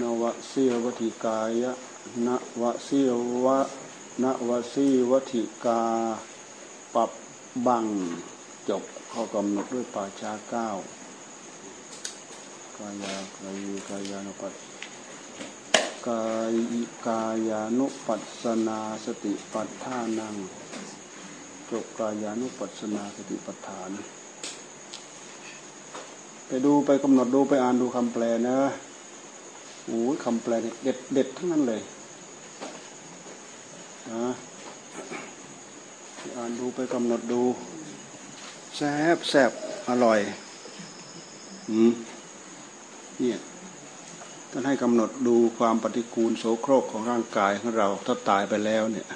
นวสีวัติกายะนวสีวะนวสีวัติกา ปรับบังจบข้อกำหนดด้วยป่าชาเก้ากายากายกายานุปัสกายกายานุปัสนาสติปัฏฐานังจบกายานุปัสนาสติปัฏฐาน ไปดูไปกำหนดดูไปอ่านดูคำแปลนะ โอ้ยคำแปลเด็ดเด็ดทั้งนั้นเลยนะอ่านดูไปกำหนดดูแซบแซบอร่อยอืมเนี่ยท่านให้กำหนดดูความปฏิกูลโสโครกของร่างกายของเราถ้าตายไปแล้วเนี่ย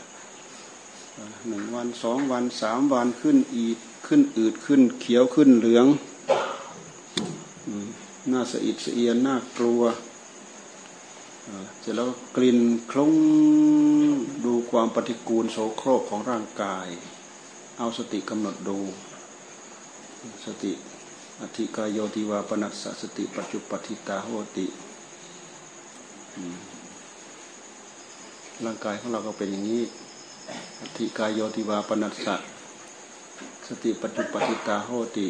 หนึ่งวันสองวันสามวันขึ้นอีดขึ้นอืดขึ้น เขียวขึ้นเหลืองหน้าสะอิดสะเอียนน่ากลัว เสร็จแล้วกลิ่นคลุ้งดูความปฏิกูลโสโครกของร่างกาย เอาสติกำหนดดู สติอธิกายโยติวาปนัสสติปัจจุปฏิตาโหติร่างกายของเราก็เป็นอย่างนี้อธิกายโยติวาปนัสสสติปัจจุปฏิตาโหติ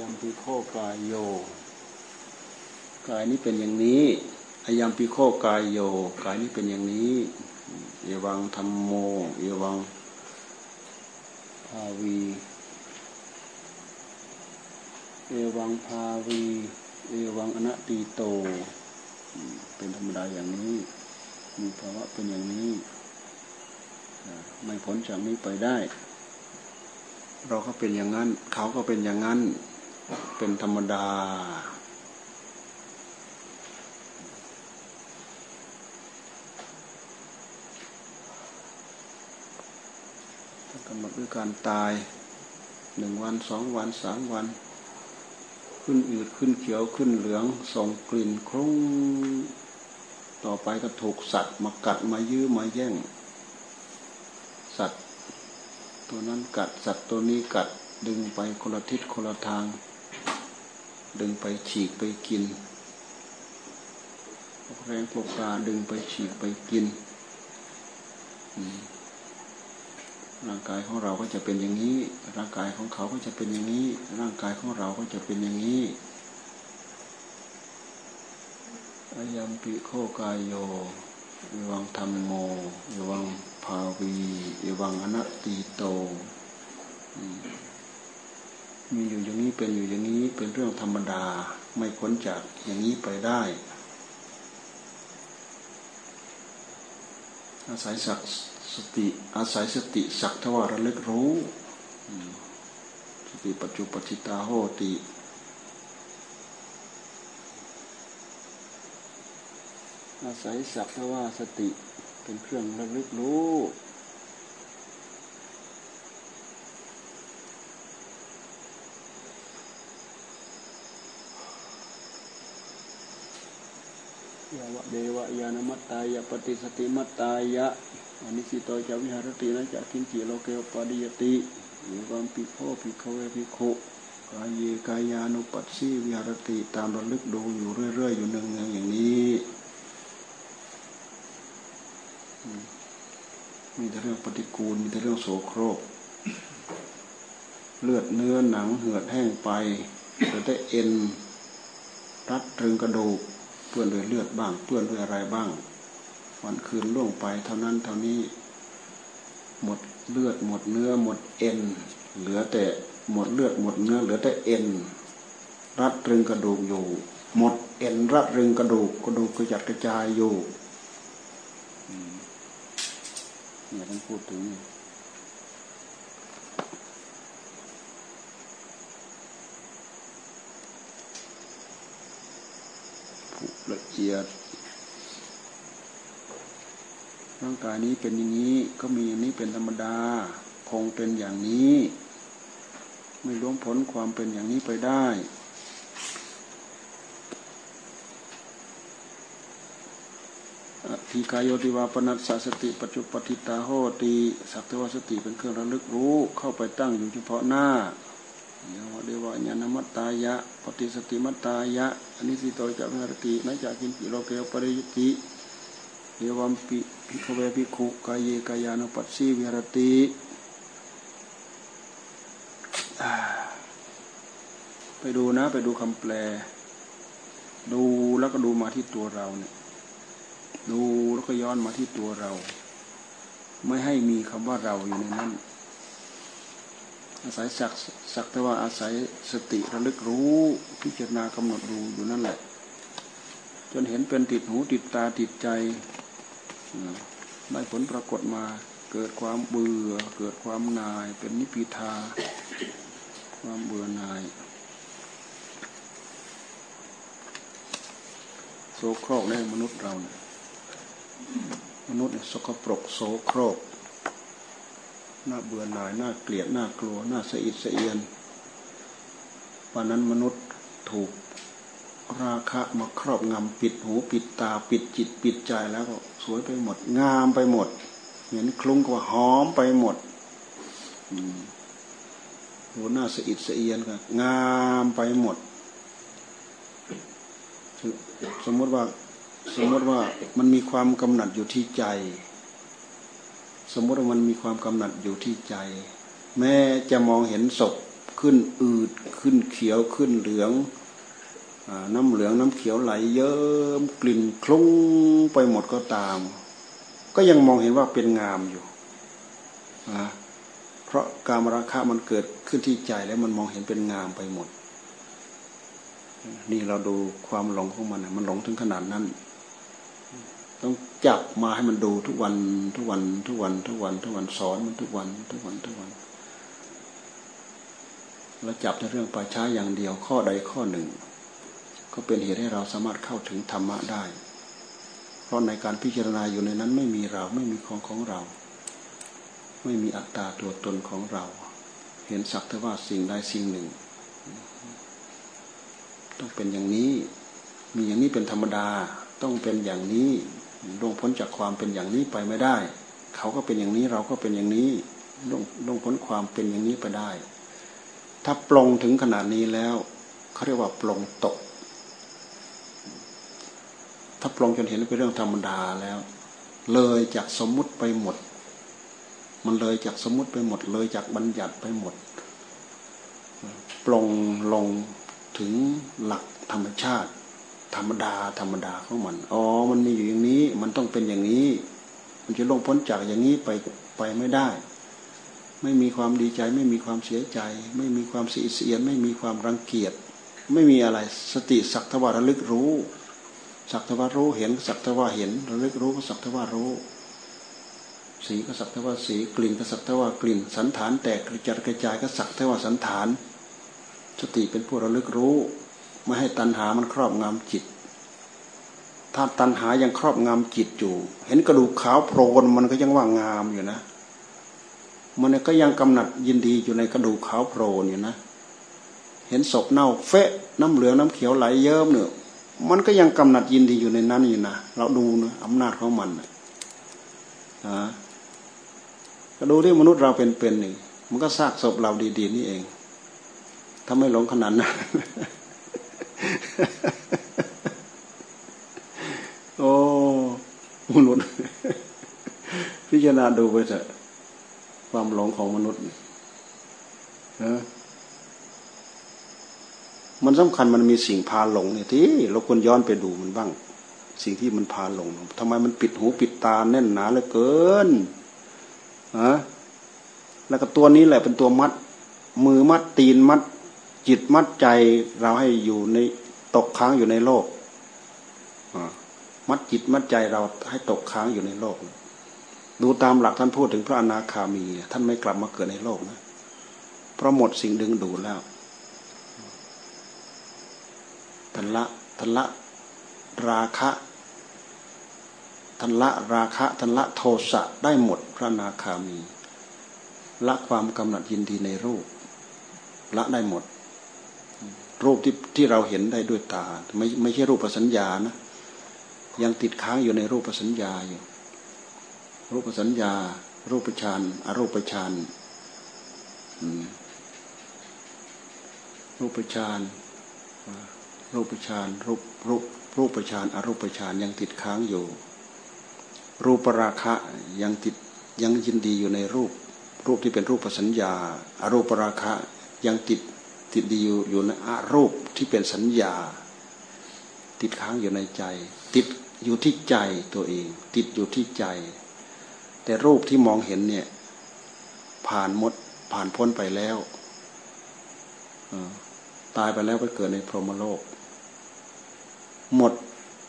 ยังปีโคกายโย กายนี้เป็นอย่างนี้อายังปีโคกายโย กายนี้เป็นอย่างนี้เอวังธรรมโมเอวังภาวี เอวังภาวี เอวังอนัตติโต เป็นธรรมดาอย่างนี้ มีภาวะเป็นอย่างนี้ ไม่พ้นจากนี้ไปได้ เราก็เป็นอย่างนั้น เขาก็เป็นอย่างนั้น เป็นธรรมดาถ้ากำหนดด้วยการตายหนึ่งวันสองวันสามวัน ขึ้นอืดขึ้นเขียวขึ้นเหลืองส่งกลิ่นคลุ้งต่อไปก็ถูกสัตว์มากัดมายื้อมาแย่ง สัตว์ ตัวนั้นกัดสัตว์ตัวนี้กัดดึงไปคนละทิศคนละทาง ดึงไปฉีกไปกินแรงปกปลาดึงไปฉีกไปกินร่างกายของเราก็จะเป็นอย่างนี้ ร่างกายของเขาก็จะเป็นอย่างนี้ ร่างกายของเราก็จะเป็นอย่างนี้อายัมปิโคกายโยยวังธรรมโมยวังภาวียวังอนัตติโต มีอยู่อย่างนี้เป็นอยู่อย่างนี้เป็นเรื่องธรรมดาไม่พ้นจากอย่างนี้ไปได้ อาศัยสักสติอาศัยสติสักทวารลึกรู้สติปัจจุปจิตาโหติอาศัยสักทวาสติเป็นเครื่องระลึกรู้ ยาวะเทวะ ญาณะมัตตายะ ปะฏิสสะติมัตตายะ อะนิสสิโตจะวิหะระตินะจะกิญจิโลเก อุปาทิยะติ เอวัมปิโข ภิกขะเว ภิกขุ กาเยกายานุปัสสีวิหะระติตามระลึกดูอยู่เรื่อยๆอยู่เนืองๆอย่างนี้มีแต่เรื่องปฏิกูลมีแต่เรื่องโสโครก เลือดเนื้อหนังเหือดแห้งไปเหลือแต่เอ็นรัดตรึงกระดูก เปื้อนด้วยเลือดบ้าง เปื้อนด้วยอะไรบ้าง วันคืนล่วงไปเท่านั้นเท่านี้ หมดเลือดหมดเนื้อหมดเอ็น เหลือแต่หมดเลือดหมดเนื้อเหลือแต่เอ็น รัดรึงกระดูกอยู่ หมดเอ็นรัดรึงกระดูกกระดูกกระจัดกระจายอยู่เนี่ยท่านพูดถึง ละเอียด ร่างกายนี้เป็นอย่างนี้ก็มีอย่างนี้เป็นธรรมดา คงเป็นอย่างนี้ ไม่ล้มพ้นความเป็นอย่างนี้ไปได้ทีกายโยติวาปนัสสสติปัจจุปฏิตาโหติ สักเทวสติเป็นเครื่องระลึกรู้เข้าไปตั้งอยู่เฉพาะหน้า เยวเดวะญาณมัตตายะปฏิสติมัตตายะอันนี้สิโตจะวิหรตินัจากินปิโลเกวปริยติเยวัมปิภิกเวภิกขุกายเยกายานุปัสสีวิหรติไปดูนะ ไปดูคำแปล ดูแล้วก็ดูมาที่ตัวเราเนี่ยดูแล้วก็ย้อนมาที่ตัวเรา ไม่ให้มีคำว่าเราอยู่ในนั้น อาศัยสักสักแต่ว่าอาศัยสติระลึกรู้พิจารณากำหนดดูอยู่นั่นแหละ จนเห็นเป็นติดหูติดตาติดใจได้ผลปรากฏมาเกิดความเบื่อ เกิดความนายเป็นนิพิทา ความเบื่อนายโสโครกในมนุษย์เราเนี่ยมนุษย์สกปรกโสโครก น่าเบื่อหน่ายน่าเกลียดน่ากลัวน่าสะอิดสะเอียนป่านนั้นมนุษย์ถูกราคะมาครอบงำปิดหูปิดตาปิดจิตปิดใจแล้วก็สวยไปหมด งามไปหมด เหมือนคลุ้งกว่าหอมไปหมดหัวหน้าสะอิดสะเอียนก็งามไปหมด สมมติว่าสมมติว่ามันมีความกำหนัดอยู่ที่ใจ สมมติว่ามันมีความกำหนัดอยู่ที่ใจ แม้จะมองเห็นศพขึ้นอืดขึ้นเขียวขึ้นเหลืองน้ำเหลืองน้ำเขียวไหลเยิ้มกลิ่นคลุ้งไปหมดก็ตาม ก็ยังมองเห็นว่าเป็นงามอยู่เพราะการมราคะมันเกิดขึ้นที่ใจแล้วมันมองเห็นเป็นงามไปหมด นี่เราดูความหลงของมันมันหลงถึงขนาดนั้น ต้องจับมาให้มันดูทุกวันทุกวัน ทุกวัน ทุกวัน ทุกวันสอนมันทุกวัน ทุกวันทุกวันแล้วจับในเรื่องป่าช้าอย่างเดียวข้อใดข้อหนึ่ง ก็เป็นเหตุให้เราสามารถเข้าถึงธรรมะได้ เพราะในการพิจารณาอยู่ในนั้นไม่มีเราไม่มีของของเรา ไม่มีอัตตาตัวตนของเรา เห็นสักแต่ว่าสิ่งใดสิ่งหนึ่ง ต้องเป็นอย่างนี้ มีอย่างนี้เป็นธรรมดาต้องเป็นอย่างนี้ ลงพ้นจากความเป็นอย่างนี้ไปไม่ได้ เขาก็เป็นอย่างนี้เราก็เป็นอย่างนี้ลงลงพ้นความเป็นอย่างนี้ไปได้ ถ้าปลงถึงขนาดนี้แล้วเขาเรียกว่าปลงตก ถ้าปลงจนเห็นเป็นเรื่องธรรมดาแล้ว เลยจากสมมุติไปหมด มันเลยจากสมมุติไปหมด เลยจากบัญญัติไปหมด ปลงลงถึงหลักธรรมชาติ ธรรมดา ธรรมดาของมัน อ๋อ มันมีอยู่อย่างนี้ มันต้องเป็นอย่างนี้ มันจะลงพ้นจากอย่างนี้ไปไปไม่ได้ ไม่มีความดีใจ ไม่มีความเสียใจ ไม่มีความเสียเสียน ไม่มีความรังเกียจ ไม่มีอะไร สติสักทวาระลึกรู้ สักทวารู้เห็น สักทวาเห็น ระลึกรู้ก็สักทวารู้ สีก็สักทวาสี กลิ่นก็สักทวากลิ่น สันฐานแตกกระจัดกระจายก็สักทวาสันฐาน สติเป็นผู้ระลึกรู้ ไม่ให้ตัณหามันครอบงำจิต ถ้าตัณหายังครอบงำจิตอยู่ เห็นกระดูกขาวโพลนมันก็ยังว่างามอยู่นะ มันก็ยังกำหนัดยินดีอยู่ในกระดูกขาวโพลนอยู่นะ เห็นศพเน่าเฟะน้ำเหลืองน้ำเขียวไหลเยิ้มเนี่ยมันก็ยังกำหนัดยินดีอยู่ในนั้นอยู่นะเราดูนะอำนาจของมันนะก็ดูที่มนุษย์เราเป็นๆนี่งมันก็ซากศพเราดีๆนี่เอง ถ้าไม่หลงขนาดนั้น โอ้มนุษย์พิจารณาดูไปเถอะความหลงของมนุษย์นะมันสำคัญมันมีสิ่งพาหลงเนี่ยที่เราควรย้อนไปดูมันบ้าง สิ่งที่มันพาหลงทำไมมันปิดหูปิดตาแน่นหนาเหลือเกินอะแล้วก็ตัวนี้แหละเป็นตัวมัด มือมัดตีนมัด จิตมัดใจเราให้อยู่ในตกค้างอยู่ในโลกมัดจิตมัดใจเราให้ตกค้างอยู่ในโลก ดูตามหลักท่านพูดถึงพระอนาคามี ท่านไม่กลับมาเกิดในโลกนะเพราะหมดสิ่งดึงดูดแล้วทันละทันละราคะทันละราคะทันละโทสะได้หมดพระนาคามี ละความกำหนัดยินดีในรูป ละได้หมด รูปที่ที่เราเห็นได้ด้วยตา ไม่ไม่ใช่รูปสัญญานะยังติดค้างอยู่ในรูปสัญญาอยู่ รูปสัญญา รูปฌานอรูปฌานรูปฌานรูปฌานรูปรูปรูปฌานอรูปฌานยังติดค้างอยู่ รูปราคะยังติดยังยินดีอยู่ในรูป รูปที่เป็นรูปสัญญาอารูปราคะยังติด ติดอยู่อยู่ในอารูปที่เป็นสัญญา ติดค้างอยู่ในใจ ติดอยู่ที่ใจตัวเอง ติดอยู่ที่ใจ แต่รูปที่มองเห็นเนี่ย ผ่านหมดผ่านพ้นไปแล้วตายไปแล้วไปเกิดในพรหมโลก หมด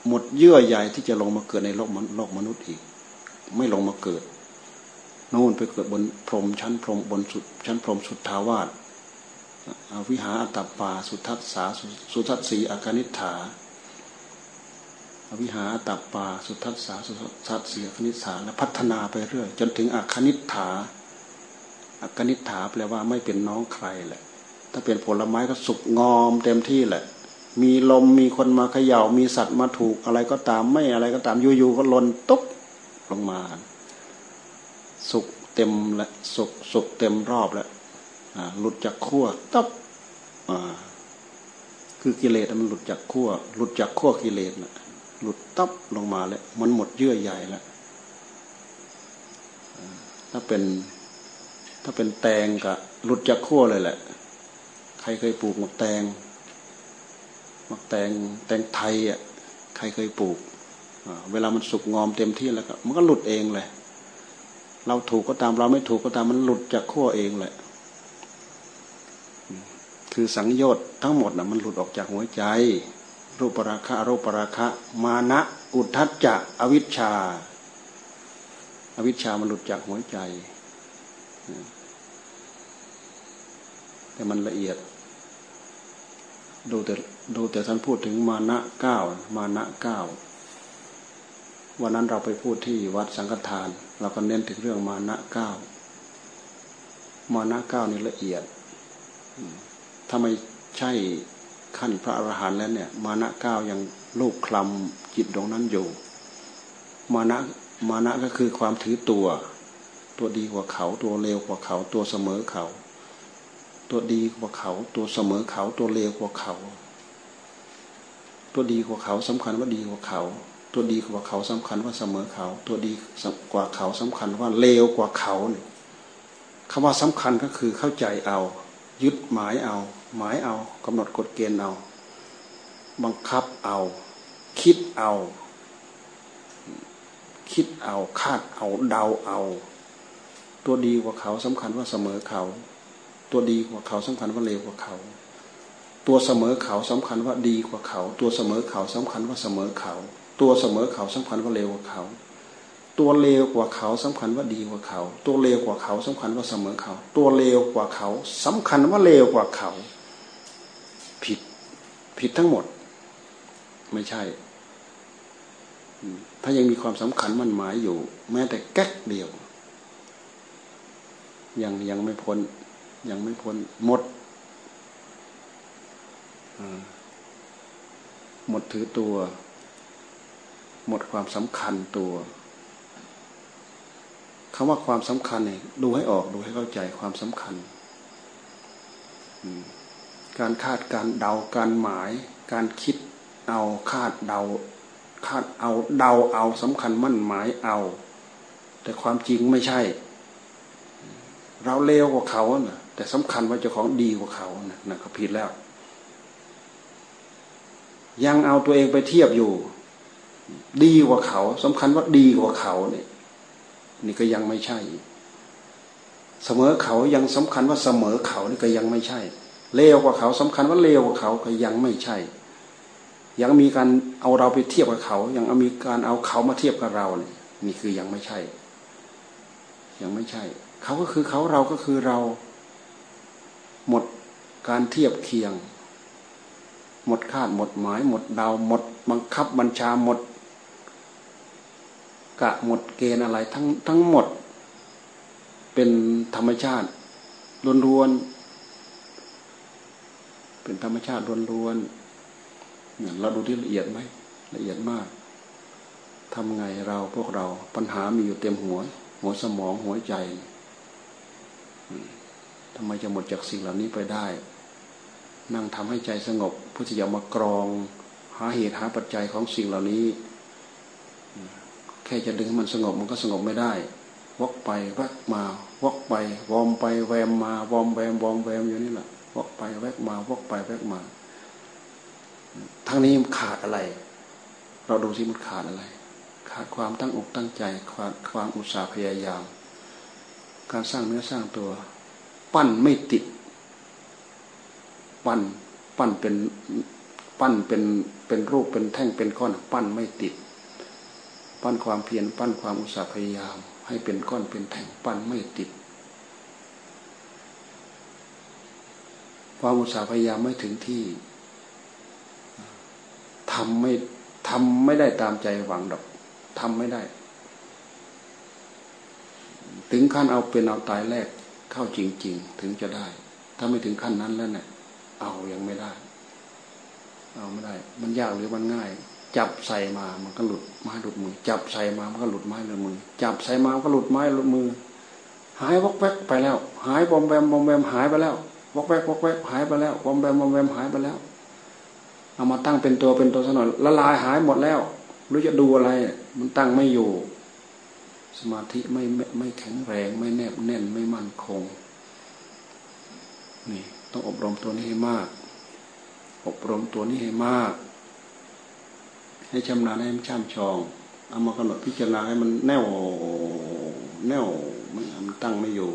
หมดเยื่อใยที่จะลงมาเกิดในโลกโลกมนุษย์อีก ไม่ลงมาเกิดนู่นไปเกิดบนพรหมชั้นพรหมบนสุดชั้นพรหมสุดทาวาส วิหาอัตปาสุทัศสาสุทัศสีอาคานิฐาอวิหาอัตปาสุทัศสาสุทัศสีอาคานิฐาและพัฒนาไปเรื่อยจนถึงอาคานิฐาอาคานิฐาแปลว่าไม่เป็นน้องใครแหละ ถ้าเป็นผลไม้ก็สุกงอมเต็มที่แหละ มีลมมีคนมาเขย่ามีสัตว์มาถูกอะไรก็ตามไม่อะไรก็ตามอยู่ๆก็ลนตุ๊บลงมา สุกเต็มและสุกสุกเต็มรอบแล้ว หลุดจากขั้วตับคือกิเลสมันหลุดจากขั้วหลุดจากขั้วกิเลสนะหลุดตับลงมาแล้วมันหมดเยื่อใหญ่แล้วถ้าเป็นถ้าเป็นแตงกับหลุดจากขั้วเลยแหละ ใครเคยปลูกหมกแตงหมกแตงแตงไทยอะใครเคยปลูกเวลามันสุกงอมเต็มที่แล้วก็มันก็หลุดเองเลยเราถูกก็ตามเราไม่ถูกก็ตามมันหลุดจากขั้วเองแหละ คือสังโยชน์ทั้งหมดนะมันหลุดออกจากหัวใจ รูปราคะรูปราคะ มานะ อุทธัจจะ อวิชชา อวิชชามันหลุดจากหัวใจ แต่มันละเอียด ดูแต่ดูแต่ท่านพูดถึงมานะเก้ามานะเก้าวันนั้นเราไปพูดที่วัดสังฆทาน เราก็เน้นถึงเรื่องมานะเก้ามานะเก้านี่ละเอียด ถ้าไม่ใช่ขั้นพระอรหันต์แล้วเนี่ย มานะก้าวยังลูกคลำจิตตรงนั้นอยู่ มานะมานะก็คือความถือตัว ตัวดีกว่าเขา ตัวเลวกว่าเขา ตัวเสมอเขา ตัวดีกว่าเขา ตัวเสมอเขา ตัวเลวกว่าเขา ตัวดีกว่าเขาสำคัญว่าดีกว่าเขา ตัวดีกว่าเขาสำคัญว่าเสมอเขา ตัวดีกว่าเขาสำคัญว่าเลวกว่าเขาเนี่ยคำว่าสำคัญก็คือเข้าใจเอา ยึดหมายเอา หมายเอากำหนดกฎเกณฑ์เอา บังคับเอา คิดเอา คิดเอาคาดเอาเดาเอา ตัวดีกว่าเขาสำคัญว่าเสมอเขา ตัวดีกว่าเขาสำคัญว่าเลวกว่าเขา ตัวเสมอเขาสำคัญว่าดีกว่าเขา ตัวเสมอเขาสำคัญว่าเสมอเขา ตัวเสมอเขาสำคัญว่าเลวกว่าเขา ตัวเลวกว่าเขาสำคัญว่าดีกว่าเขา ตัวเลวกว่าเขาสำคัญว่าเสมอเขา ตัวเลวกว่าเขาสำคัญว่าเลวกว่าเขา ผิดผิดทั้งหมด ไม่ใช่ ถ้ายังมีความสำคัญมันหมายอยู่ แม้แต่แก๊กเดียว ยังยังไม่พ้น ยังไม่พ้นหมดหมดถือตัว หมดความสำคัญตัว คำว่าความสำคัญเนี่ยดูให้ออกดูให้เข้าใจความสำคัญ การคาดการเดาการหมาย การคิดเอาคาดเดา คาดเอาเดาเอาสำคัญมั่นหมายเอา แต่ความจริงไม่ใช่ เราเลวกว่าเขานะแต่สำคัญว่าเจ้าของดีกว่าเขานะนะก็ผิดแล้ว ยังเอาตัวเองไปเทียบอยู่ ดีกว่าเขาสำคัญว่าดีกว่าเขาเนี่ย นี่ก็ยังไม่ใช่ เสมอเขายังสำคัญว่าเสมอเขานี่ก็ยังไม่ใช่ เลวกว่าเขาสำคัญว่าเลวกว่าเขาก็ยังไม่ใช่ ยังมีการเอาเราไปเทียบกับเขา ยังมีการเอาเขามาเทียบกับเราเนี่ยนี่คือยังไม่ใช่ ยังไม่ใช่ เขาก็คือเขาเราก็คือเรา หมดการเทียบเคียง หมดคาดหมดหมาย หมดดาวหมดบังคับบัญชาหมด กะหมดเกณฑ์อะไรทั้งทั้งหมด เป็นธรรมชาติล้วนๆเป็นธรรมชาติล้วนๆเราดูที่ละเอียดไหมละเอียดมากทำไงเราพวกเราปัญหามีอยู่เต็มหัว หัวสมองหัวใจทำไมจะหมดจากสิ่งเหล่านี้ไปได้ นั่งทำให้ใจสงบเพื่อที่จะมากรอง หาเหตุหาปัจจัยของสิ่งเหล่านี้ แค่จะดึงให้มันสงบมันก็สงบไม่ได้วกไปแวกมาวกไปวอมไปแวมมาวอมแวมวอมแวมอยู่นี่แหละวกไปแวกมาวกไปแวกมาทั้งนี้มันขาดอะไร เราดูสิมันขาดอะไร ขาดความตั้งอกตั้งใจขาดความอุตสาห์พยายาม การสร้างเนื้อสร้างตัว ปั้นไม่ติด ปั้นปั้นเป็นปั้นเป็นเป็นรูปเป็นแท่งเป็นก้อน ปั้นไม่ติด ปั้นความเพียรปั้นความอุตสาห์พยายาม ให้เป็นก้อนเป็นแท่งปั้นไม่ติด ความอุตสาห์พยายามไม่ถึงที่ทำไม่ทำไม่ได้ตามใจหวังดอกทำไม่ได้ ถึงขั้นเอาเป็นเอาตายแรกเข้าจริง ๆ ถึงจะได้ ถ้าไม่ถึงขั้นนั้นแล้วเนี่ยเอายังไม่ได้ เอาไม่ได้ มันยากหรือมันง่าย จับใส่มามันก็หลุดไม้หลุดมือ จับใส่มามันก็หลุดไม้หลุดมือ จับใส่มามันก็หลุดไม้หลุดมือ หายวอกแวกไปแล้ว หายบอมแบมบอมแบมหายไปแล้ววอกแวกวอกแวกหายไปแล้วบอมแบมบอมแบมหายไปแล้ว เอามาตั้งเป็นตัวเป็นตัวสนอยละลายหายหมดแล้วรู้จะดูอะไร มันตั้งไม่อยู่ สมาธิไม่ไม่แข็งแรง ไม่แนบแน่นไม่มั่นคง นี่ ต้องอบรมตัวนี้ให้มาก อบรมตัวนี้ให้มาก ให้ชำนาญให้มันช่ำชอง เอามากำหนดพิจารณาให้มันแน่วแน่วมันมันตั้งไม่อยู่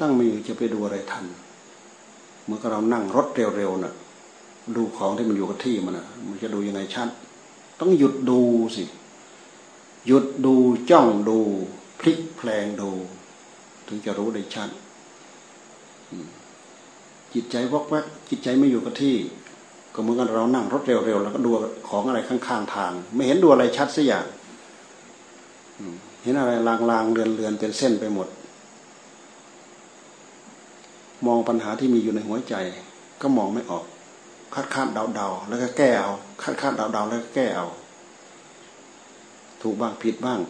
ตั้งไม่อยู่จะไปดูอะไรทันเมื่อเรานั่งรถเร็วๆนะ่ะ ดูของที่มันอยู่กับที่มันอะ มันจะดูยังไงชัด ต้องหยุดดูสิหยุดดูจ้องดู พลิกแพลงดู ถึงจะรู้ได้ชัดจิตใจวอกแวกจิตใจไม่อยู่กับที่ ก็เหมือนกันเรานั่งรถเร็วๆแล้วก็ดูของอะไรข้างๆทาง ไม่เห็นดูอะไรชัดสักอย่างเห็นอะไรลางๆเรือนๆเป็นเส้นไปหมด มองปัญหาที่มีอยู่ในหัวใจ ก็มองไม่ออกคาดคาดเดาเดาแล้วก็แก้เอาคาดคาดเดาเดาแล้วก็แก้เอาถูกบ้างผิดบ้าง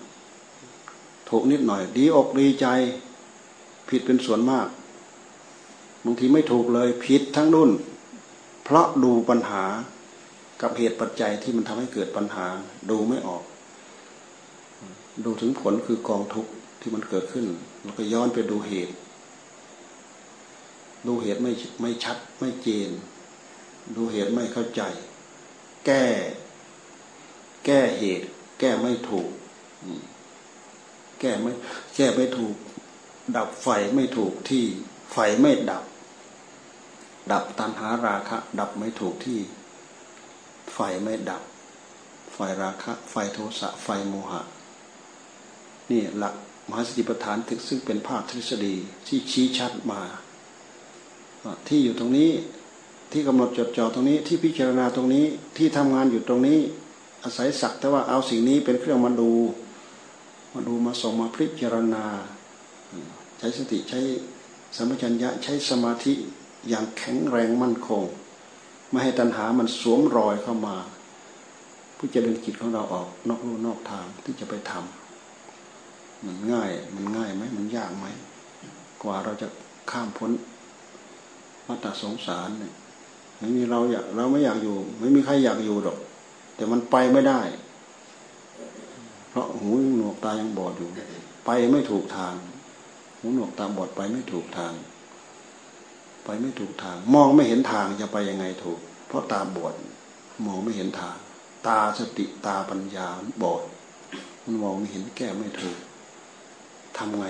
ถูกนิดหน่อย ดีอกดีใจ ผิดเป็นส่วนมากบางทีไม่ถูกเลยผิดทั้งนุ่น เพราะดูปัญหากับเหตุปัจจัยที่มันทำให้เกิดปัญหา ดูไม่ออก ดูถึงผลคือกองทุกข์ที่มันเกิดขึ้น แล้วก็ย้อนไปดูเหตุ ดูเหตุไม่ไม่ชัดไม่เจน ดูเหตุไม่เข้าใจ แก้ แก้เหตุ แก้ไม่ถูก แก้ไม่แก้ไม่ถูก ดับไฟไม่ถูกที่ไฟไม่ดับ ดับตันหาราคะ ดับไม่ถูกที่ ไฟไม่ดับ ไฟราคะ ไฟโทสะ ไฟโมหะ นี่หลักมหาสติปัฏฐานซึ่งเป็นภาคทฤษฎีที่ชี้ชัดมา ที่อยู่ตรงนี้ที่กำหนดจดจ่อตรงนี้ที่พิจารณาตรงนี้ที่ทำงานอยู่ตรงนี้ อาศัยสักแต่ว่าเอาสิ่งนี้เป็นเครื่องมาดู มาดูมาส่งมาพิจารณา ใช้สติใช้สัมัชัญญะใช้สมาธิ อย่างแข็งแรงมั่นคง ไม่ให้ตัณหามันสวมรอยเข้ามาเพื่อจะดึงจิตของเราออกนอกรูนอกทางที่จะไปทำมันง่ายมันง่ายไหมมันยากไหมกว่าเราจะข้ามพ้นวัฏสงสารเนี่ยไม่มีเราอยากเราไม่อยากอยู่ ไม่มีใครอยากอยู่หรอก แต่มันไปไม่ได้ เพราะหูหนวกตายังบอดอยู่ ไปไม่ถูกทาง หูหนวกตาบอดไปไม่ถูกทาง ไปไม่ถูกทาง มองไม่เห็นทางจะไปยังไงถูก เพราะตาบอดมองไม่เห็นทาง ตาสติตาปัญญาบอดมันมองไม่เห็นแก้ไม่ถูกทำไง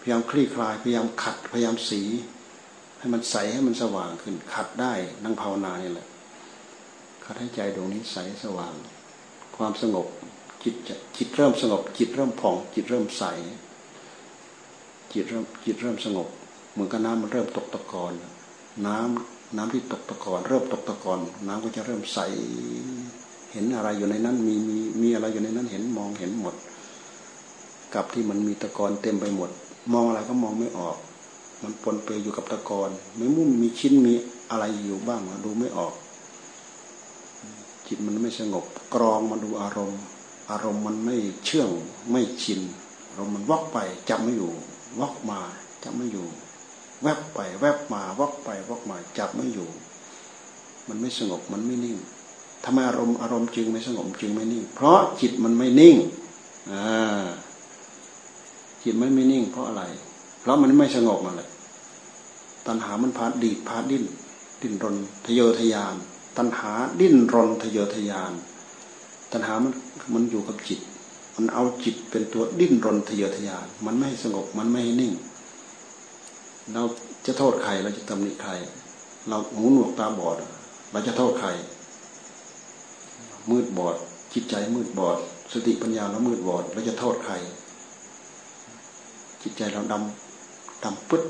พยายามคลี่คลาย พยายามขัด พยายามสี ให้มันใสให้มันสว่างขึ้น ขัดได้นั่งภาวนานี่แหละขัดให้ใจดวงนี้ใสสว่าง ความสงบจิตจิตเริ่มสงบ จิตเริ่มผ่อง จิตเริ่มใส จิตเริ่มจิตเริ่มสงบ มือนกับน้ำมันเริ่มตกตะกอนน้ำน้ำที่ตกตะกอนเริ่มตกตะกอนน้ำก็จะเริ่มใส เห็นอะไรอยู่ในนั้นมีมีมีอะไรอยู่ในนั้นเห็นมองเห็นหมด กับที่มันมีตะกอนเต็มไปหมด มองอะไรก็มองไม่ออก มันปนเปอยู่กับตะกอนไม่มุ่นมีชิ้นมีอะไรอยู่บ้างดูไม่ออก จิตมันไม่สงบ กรองมาดูอารมณ์ อารมณ์มันไม่เชื่องไม่ชินอารมณ์มันวอกไปจำไม่อยู่วอกมาจำไม่อยู่ แวบไป แวบมาวอกไปวอกมาจับไม่อยู่ มันไม่สงบมันไม่นิ่งทำไมอารมณ์อารมณ์จึงไม่สงบจึงไม่นิ่ง เพราะจิตมันไม่นิ่งอ่าจิตมันไม่นิ่ง เพราะอะไร เพราะมันไม่สงบมาเลยตัณหามันพาดีดพาดิ้น ดิ้นรนทะเยอทะยาน ตัณหาดิ้นรนทะเยอทะยาน ตัณหามันมันอยู่กับจิต มันเอาจิตเป็นตัวดิ้นรนทะเยอทะยาน มันไม่สงบมันไม่นิ่ง เราจะโทษใคร เราจะตำหนิใคร เราหูหนวกตาบอด เราจะโทษใคร มืดบอด จิตใจมืดบอด สติปัญญาเรามืดบอด เราจะโทษใคร จิตใจเราดำดำปึ๊ด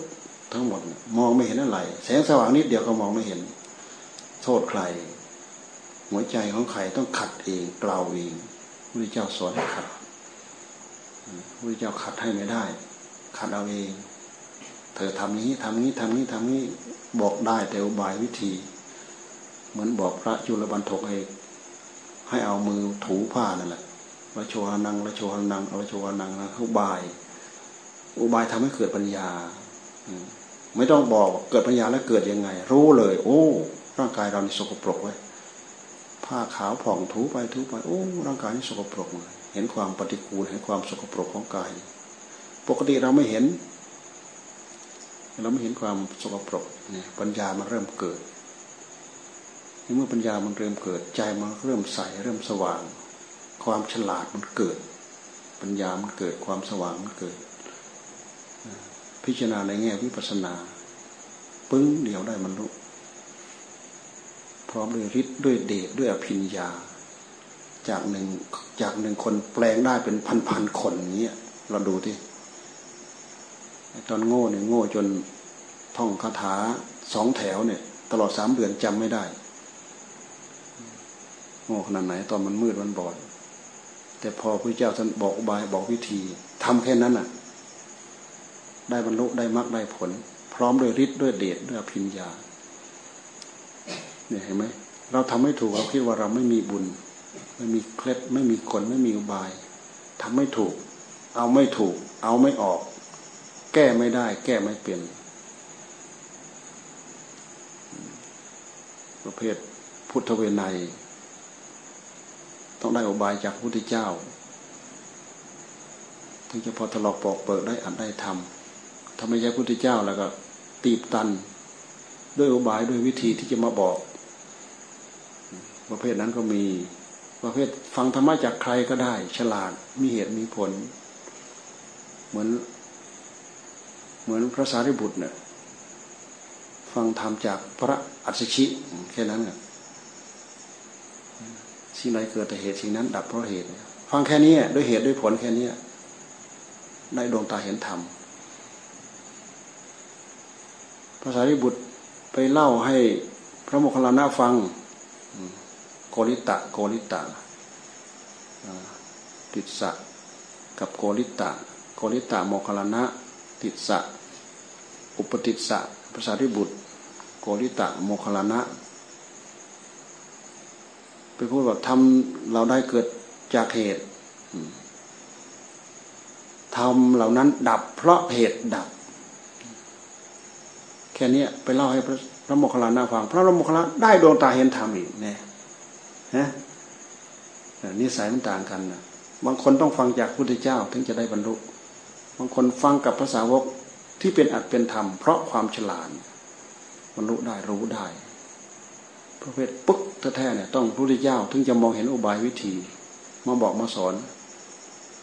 ทั้งหมด มองไม่เห็นอะไร แสงสว่างนิดเดียวก็มองไม่เห็น โทษใคร หัวใจของใครต้องขัดเองเปล่าเองพระเจ้าสอนให้ขัดพระเจ้าขัดให้ไม่ได้ ขัดเอาเอง เธอทำนี้ทำนี้ทำนี้ทำนี้บอกได้แต่อุบายวิธี เหมือนบอกพระจุลบันทกเองให้เอามือถูผ้านั่นแหละละโชหนังละโชหนังละโชหนังนะอุบาย อุบายทำให้เกิดปัญญาไม่ต้องบอกเกิดปัญญาแล้วเกิดยังไง รู้เลย โอ้ ร่างกายเรานี่สกปรกไว้ผ้าขาวผ่องถูไปถูไปโอ้ร่างกายนี่สกปรกเลยเห็นความปฏิกูลเห็นความสกปรกของกาย ปกติเราไม่เห็น เราไม่เห็นความสกปรกเนี่ยปัญญามันเริ่มเกิดเมื่อปัญญามันเริ่มเกิด ใจมันเริ่มใสเริ่มสว่าง ความฉลาดมันเกิด ปัญญามันเกิดความสว่างมันเกิด พิจารณาในแง่วิปัสนา ปึ้งเดียวได้มันรู้พร้อมด้วยฤทธิ์ด้วยเดชด้วยอภิญญา จากหนึ่งจากหนึ่งคนแปลงได้เป็นพันพันคนเงี้ยเราดูที่ ตอนโง่เนี่ยโง่จนท่องคาถาสองแถวเนี่ย ตลอดสามเดือนจำไม่ได้ โง่ขนาดไหน ตอนมันมืดมันบอด แต่พอพระเจ้าท่านบอกบายบอกวิธีทำแค่นั้นอะ ได้บรรลุได้มรรคได้ผล พร้อมด้วยฤทธิ์ด้วยเดชด้วยพิญญาเนี่ยเห็นไหมเราทำไม่ถูกเราคิดว่าเราไม่มีบุญ ไม่มีเคล็ดไม่มีคนไม่มีอุบายทำไม่ถูก เอาไม่ถูก เอาไม่ออก แก้ไม่ได้ แก้ไม่เป็น ประเภทพุทธเวไนต้องได้อบายจากพระพุทธเจ้า ถึงจะพอถลอกปอกเปิดได้อัดได้ทำถ้าไม่ใช่พุทธเจ้าแล้วก็ ตีบตัน ด้วยอบายด้วยวิธีที่จะมาบอก ประเภทนั้นก็มี ประเภทฟังธรรมะจากใครก็ได้ ฉลาดมีเหตุมีผล เหมือน เหมือนพระสารีบุตรเนี่ยฟังธรรมจากพระอัศชิแค่นั้นเนี่ยสิ่งใดเกิดแต่เหตุสิ่งนั้น ดับเพราะเหตุ ฟังแค่นี้ด้วยเหตุด้วยผลแค่นี้ได้ดวงตาเห็นธรรมภาษาริบุตรไปเล่าให้พระโมคคัลลานะฟังโกริตะ โกริตะติดสะกับโกริตะ โกริตะโมคคัลลานะติดสะ อุปติสะภาษาริบุตร โกริตะโมคคัลานะไปพูดว่าทำเราได้เกิดจากเหตุทำเหล่านั้นดับเพราะเหตุดับ แค่นี้ไปเล่าให้พระพระโมคคัลลานาฟัง พระโมคคัลลาได้ดวงตาเห็นธรรมอีกเนี่ยฮะนิสัยมันต่างกันนะบางคนต้องฟังจากพุทธเจ้า ถึงจะได้บรรลุ บางคนฟังกับภาษาวก ที่เป็นอัดเป็นธรรม เพราะความฉลาดบรรลุได้รู้ได้ประเภทปึ๊กแท้ๆเนี่ยต้องพระพุทธเจ้าถึงจะมองเห็นอุบายวิธี มาบอกมาสอน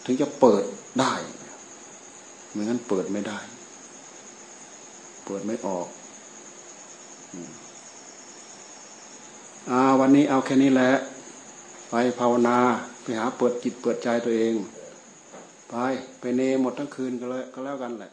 ถึงจะเปิดได้ไม่งั้นเปิดไม่ได้ เปิดไม่ออกอาวันนี้เอาแค่นี้แหละ ไปภาวนา ไปหาเปิดจิตเปิดใจตัวเอง ไป ไปเนหมดทั้งคืนก็แล้วก็แล้วกันแหละ